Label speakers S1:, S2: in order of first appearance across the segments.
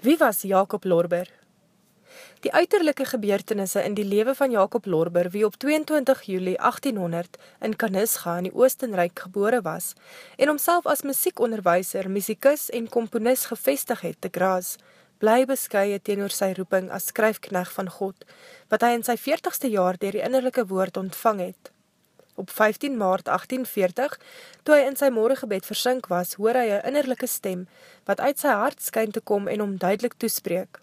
S1: Wie was Jacob Lorber? Die uiterlijke gebeurtenisse in die lewe van Jacob Lorber, wie op 22 juli 1800 in Kanisga in die Oostenrijk gebore was, en homself as muziekonderwijser, muzikus en komponis gevestig het te Graz, bly beskye teenoor sy roeping as skryfkneg van God, wat hy in sy 40ste jaar dier die innerlijke woord ontvang het. Op 15 maart 1840, toe hy in sy morgengebed versink was, hoor hy een innerlijke stem, wat uit sy hart skyn te kom en om duidelik toespreek.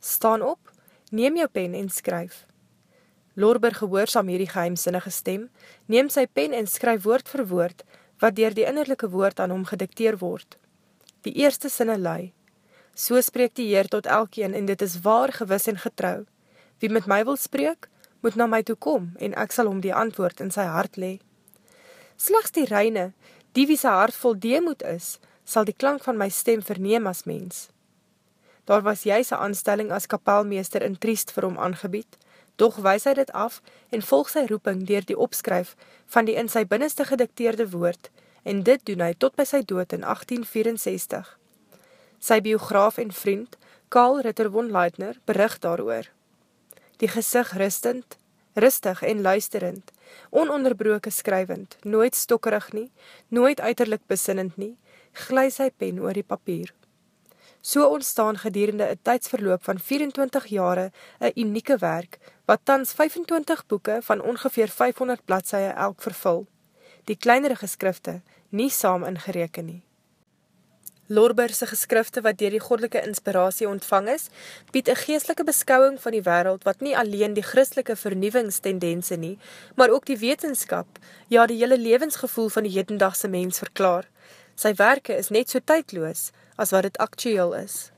S1: Staan op, neem jou pen en skryf. Lorber gehoorsam hierdie geheimsinnige stem, neem sy pen en skryf woord vir woord, wat dier die innerlijke woord aan hom gedikteer word. Die eerste sinne lui, So spreek die Heer tot elkeen en dit is waar, gewis en getrou. Wie met my wil spreek, moet na my toe kom en ek sal om die antwoord in sy hart le. Slechts die reine, die wie sy hart vol deemoed is, sal die klank van my stem verneem as mens. Daar was jy sy aanstelling as kapelmeester in Triest vir hom aangebied, doch wys hy dit af en volg sy roeping dier die opskryf van die in sy binneste gedikteerde woord en dit doen hy tot by sy dood in 1864. Sy biograaf en vriend, Karl Ritter von Leitner, bericht daar Die gezicht rustend, rustig en luisterend, ononderbroke skrywend, nooit stokkerig nie, nooit uiterlik besinnend nie, glij sy pen oor die papier. So ontstaan gedurende een tydsverloop van 24 jare een unieke werk, wat tans 25 boeke van ongeveer 500 bladseie elk vervul, die kleinere geskrifte nie saam ingereken nie. Lorberse geskrifte wat dier die goddelike inspiratie ontvang is, bied een geestelike beskouwing van die wereld wat nie alleen die christelike vernieuwingstendense nie, maar ook die wetenskap, ja die hele levensgevoel van die hedendagse mens verklaar. Sy werke is net so tydloos, as wat het actueel is.